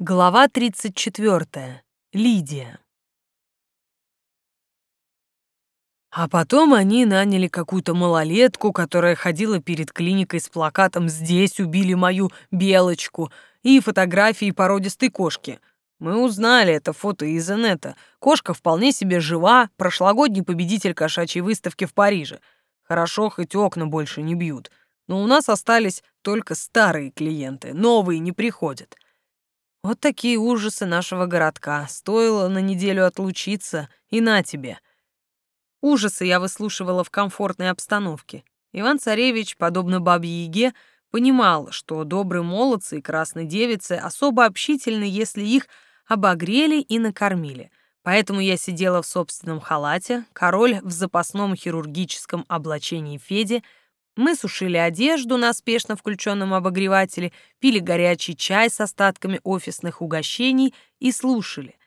Глава 34. Лидия. А потом они наняли какую-то малолетку, которая ходила перед клиникой с плакатом «Здесь убили мою белочку» и фотографией породистой кошки. Мы узнали это фото из инета. Кошка вполне себе жива, прошлогодний победитель кошачьей выставки в Париже. Хорошо, хоть окна больше не бьют. Но у нас остались только старые клиенты, новые не приходят. Вот такие ужасы нашего городка. Стоило на неделю отлучиться, и на тебе. Ужасы я выслушивала в комфортной обстановке. Иван-царевич, подобно бабе-яге, понимал, что добрые молодцы и красные девицы особо общительны, если их обогрели и накормили. Поэтому я сидела в собственном халате, король в запасном хирургическом облачении Феди — мы сушили одежду на спешно включенном обогревателе, пили горячий чай с остатками офисных угощений и слушали.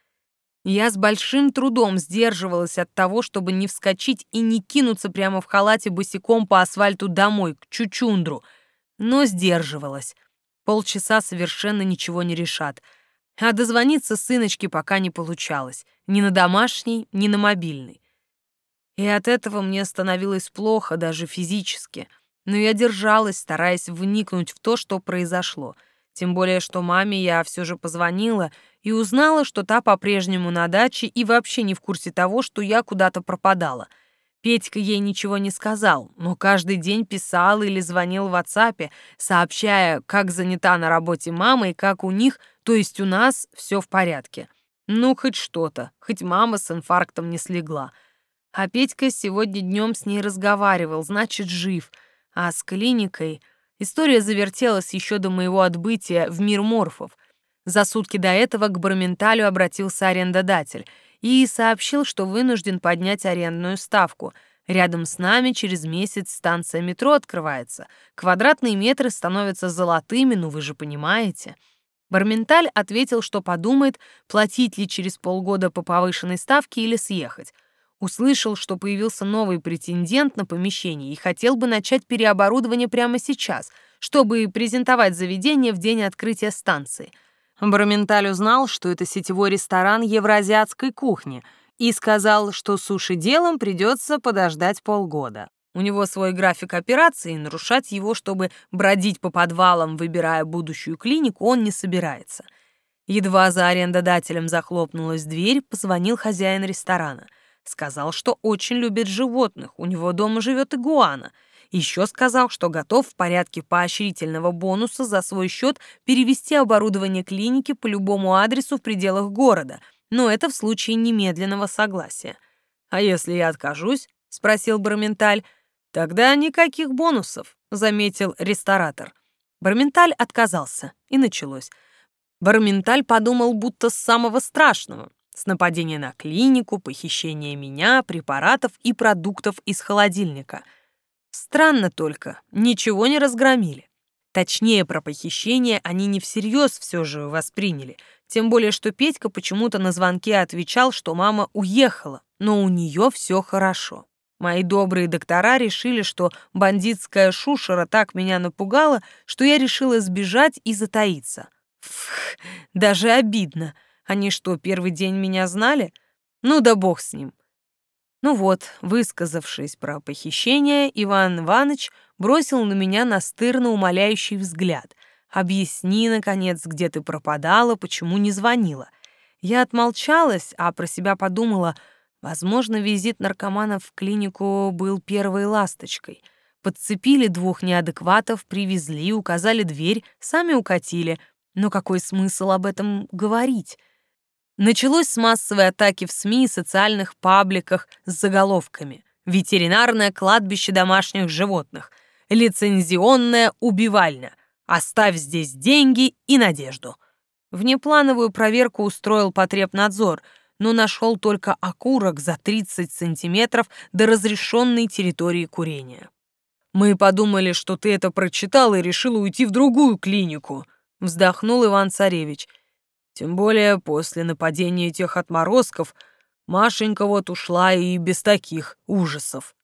Я с большим трудом сдерживалась от того, чтобы не вскочить и не кинуться прямо в халате босиком по асфальту домой, к Чучундру, но сдерживалась. Полчаса совершенно ничего не решат. А дозвониться сыночке пока не получалось. Ни на домашний, ни на мобильный. И от этого мне становилось плохо даже физически — но я держалась, стараясь вникнуть в то, что произошло. Тем более, что маме я все же позвонила и узнала, что та по-прежнему на даче и вообще не в курсе того, что я куда-то пропадала. Петька ей ничего не сказал, но каждый день писал или звонил в WhatsApp, сообщая, как занята на работе мама и как у них, то есть у нас, все в порядке. Ну, хоть что-то, хоть мама с инфарктом не слегла. А Петька сегодня днем с ней разговаривал, значит, жив — а с клиникой история завертелась еще до моего отбытия в мир морфов. За сутки до этого к Барменталю обратился арендодатель и сообщил, что вынужден поднять арендную ставку. Рядом с нами через месяц станция метро открывается. Квадратные метры становятся золотыми, ну вы же понимаете. Барменталь ответил, что подумает, платить ли через полгода по повышенной ставке или съехать. Услышал, что появился новый претендент на помещение и хотел бы начать переоборудование прямо сейчас, чтобы презентовать заведение в день открытия станции. Барменталь узнал, что это сетевой ресторан евроазиатской кухни, и сказал, что суши-делом придется подождать полгода. У него свой график операции, и нарушать его, чтобы бродить по подвалам, выбирая будущую клинику, он не собирается. Едва за арендодателем захлопнулась дверь, позвонил хозяин ресторана — Сказал, что очень любит животных, у него дома живет игуана. Еще сказал, что готов в порядке поощрительного бонуса за свой счет перевести оборудование клиники по любому адресу в пределах города, но это в случае немедленного согласия. «А если я откажусь?» — спросил Барменталь. «Тогда никаких бонусов», — заметил ресторатор. Барменталь отказался, и началось. Барменталь подумал, будто с самого страшного, с нападения на клинику, похищения меня, препаратов и продуктов из холодильника. Странно только, ничего не разгромили. Точнее, про похищение они не всерьез все же восприняли, тем более, что Петька почему-то на звонке отвечал, что мама уехала, но у нее все хорошо. Мои добрые доктора решили, что бандитская шушера так меня напугала, что я решила сбежать и затаиться. Фух, даже обидно. Они что, первый день меня знали? Ну да бог с ним. Ну вот, высказавшись про похищение, Иван Иванович бросил на меня настырно умоляющий взгляд. «Объясни, наконец, где ты пропадала, почему не звонила?» Я отмолчалась, а про себя подумала, возможно, визит наркоманов в клинику был первой ласточкой. Подцепили двух неадекватов, привезли, указали дверь, сами укатили. Но какой смысл об этом говорить? Началось с массовой атаки в СМИ и социальных пабликах с заголовками «Ветеринарное кладбище домашних животных», «Лицензионная убивальня», «Оставь здесь деньги и надежду». Внеплановую проверку устроил потребнадзор, но нашел только окурок за 30 сантиметров до разрешенной территории курения. «Мы подумали, что ты это прочитал и решил уйти в другую клинику», вздохнул Иван-Царевич – тем более после нападения тех отморозков Машенька вот ушла и без таких ужасов.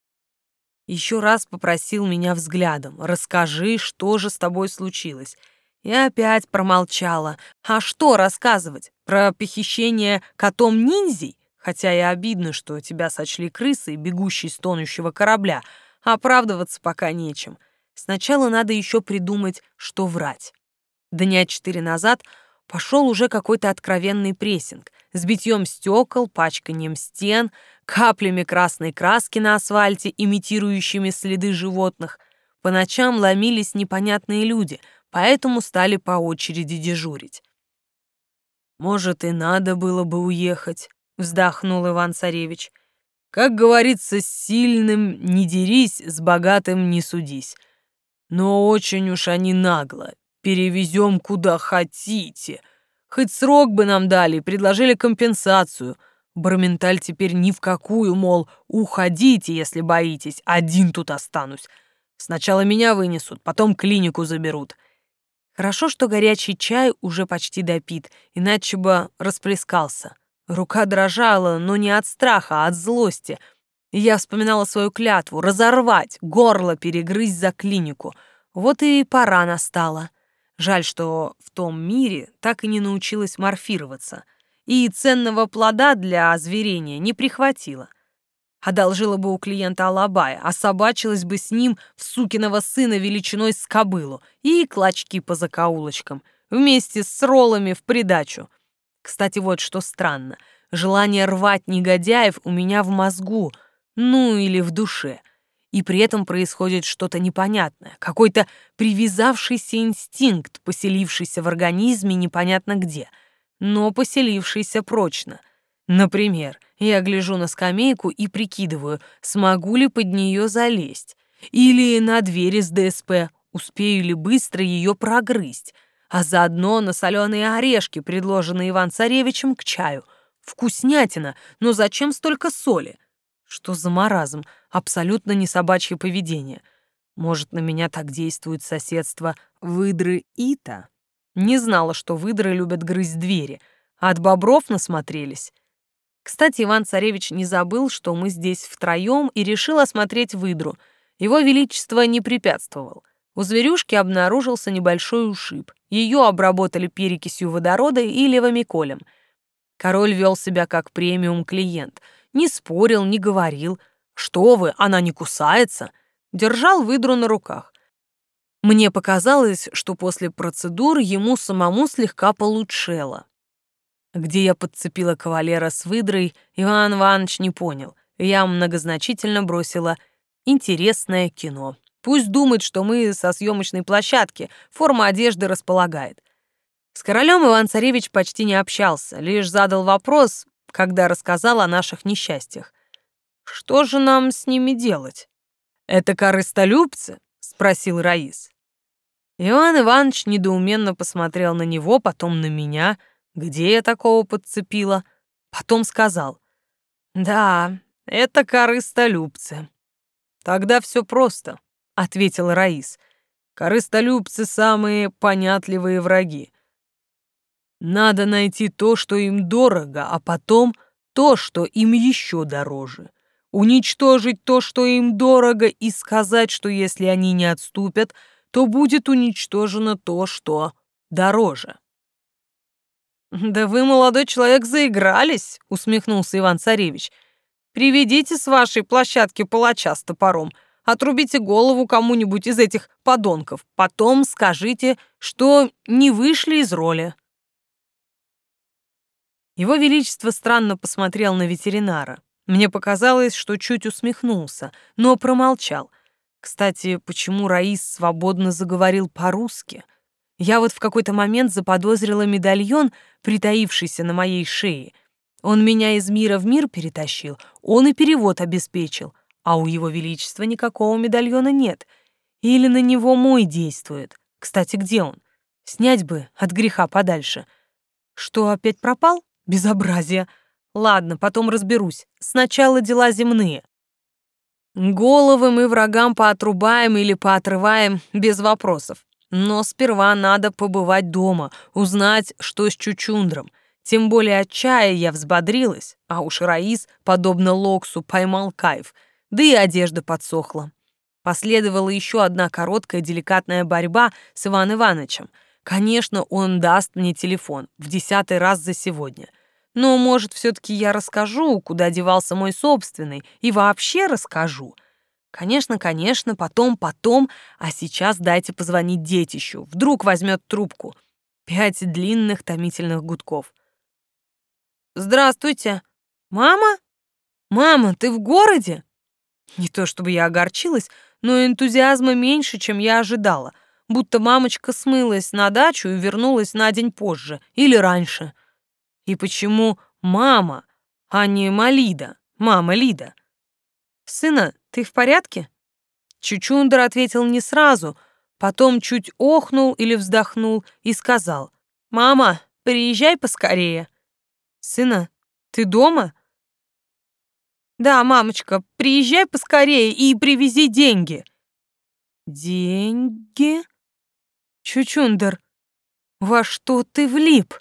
Еще раз попросил меня взглядом. «Расскажи, что же с тобой случилось?» И опять промолчала. А что рассказывать? Про похищение котом-ниндзей? Хотя и обидно, что тебя сочли крысой, бегущей с тонущего корабля. Оправдываться пока нечем. Сначала надо еще придумать, что врать. Дня четыре назад пошел уже какой-то откровенный прессинг с битьем стекол, пачканием стен, каплями красной краски на асфальте, имитирующими следы животных. По ночам ломились непонятные люди — поэтому стали по очереди дежурить. «Может, и надо было бы уехать», — вздохнул Иван-Царевич. «Как говорится, с сильным не дерись, с богатым не судись. Но очень уж они нагло. Перевезем куда хотите. Хоть срок бы нам дали, предложили компенсацию. Барменталь теперь ни в какую, мол, уходите, если боитесь, один тут останусь. Сначала меня вынесут, потом клинику заберут. Хорошо, что горячий чай уже почти допит, иначе бы расплескался. Рука дрожала, но не от страха, а от злости. Я вспоминала свою клятву — разорвать, горло перегрызть за клинику. Вот и пора настала. Жаль, что в том мире так и не научилась морфироваться. И ценного плода для озверения не прихватила. Одолжила бы у клиента алабая, а собачилась бы с ним в сукиного сына величиной с кобылу и клочки по закоулочкам, вместе с роллами в придачу. Кстати, вот что странно. Желание рвать негодяев у меня в мозгу, ну или в душе. И при этом происходит что-то непонятное, какой-то привязавшийся инстинкт, поселившийся в организме непонятно где, но поселившийся прочно. Например, я гляжу на скамейку и прикидываю, смогу ли под нее залезть. Или на двери с ДСП, успею ли быстро ее прогрызть. А заодно на соленые орешки, предложенные Иван-Царевичем к чаю. Вкуснятина, но зачем столько соли? Что за маразм? Абсолютно не собачье поведение. Может, на меня так действует соседство выдры Ита? Не знала, что выдры любят грызть двери. От бобров насмотрелись. Кстати, Иван-царевич не забыл, что мы здесь втроем, и решил осмотреть выдру. Его величество не препятствовал. У зверюшки обнаружился небольшой ушиб. Ее обработали перекисью водорода и левомиколем. Король вел себя как премиум-клиент. Не спорил, не говорил. «Что вы, она не кусается!» Держал выдру на руках. Мне показалось, что после процедур ему самому слегка получело. Где я подцепила кавалера с выдрой, Иван Иванович не понял. Я многозначительно бросила «интересное кино». Пусть думает, что мы со съемочной площадки, форма одежды располагает. С королем Иван-Царевич почти не общался, лишь задал вопрос, когда рассказал о наших несчастьях. «Что же нам с ними делать?» «Это корыстолюбцы?» — спросил Раис. Иван Иванович недоуменно посмотрел на него, потом на меня — где я такого подцепила? Потом сказал. Да, это корыстолюбцы. Тогда все просто, ответил Раис. Корыстолюбцы самые понятливые враги. Надо найти то, что им дорого, а потом то, что им еще дороже. Уничтожить то, что им дорого, и сказать, что если они не отступят, то будет уничтожено то, что дороже. «Да вы, молодой человек, заигрались», — усмехнулся Иван-Царевич. «Приведите с вашей площадки палача с топором, отрубите голову кому-нибудь из этих подонков, потом скажите, что не вышли из роли». Его Величество странно посмотрел на ветеринара. Мне показалось, что чуть усмехнулся, но промолчал. Кстати, почему Раис свободно заговорил по-русски — я вот в какой-то момент заподозрила медальон, притаившийся на моей шее. Он меня из мира в мир перетащил, он и перевод обеспечил, а у его величества никакого медальона нет. Или на него мой действует. Кстати, где он? Снять бы от греха подальше. Что, опять пропал? Безобразие. Ладно, потом разберусь. Сначала дела земные. Головы мы врагам поотрубаем или поотрываем без вопросов. Но сперва надо побывать дома, узнать, что с Чучундром. Тем более от чая я взбодрилась, а уж Раис, подобно Локсу, поймал кайф, да и одежда подсохла. Последовала еще одна короткая деликатная борьба с Иван Ивановичем, Конечно, он даст мне телефон в десятый раз за сегодня. Но, может, все-таки я расскажу, куда девался мой собственный, и вообще расскажу. Конечно, конечно, потом, потом, а сейчас дайте позвонить детищу. Вдруг возьмет трубку. Пять длинных томительных гудков. «Здравствуйте. Мама? Мама, ты в городе?» Не то чтобы я огорчилась, но энтузиазма меньше, чем я ожидала, будто мамочка смылась на дачу и вернулась на день позже или раньше. И почему мама, а не Малида, мама Лида? «Сына, ты в порядке?» Чучундер ответил не сразу, потом чуть охнул или вздохнул и сказал, «Мама, приезжай поскорее». «Сына, ты дома?» «Да, мамочка, приезжай поскорее и привези деньги». «Деньги?» «Чучундер, во что ты влип?»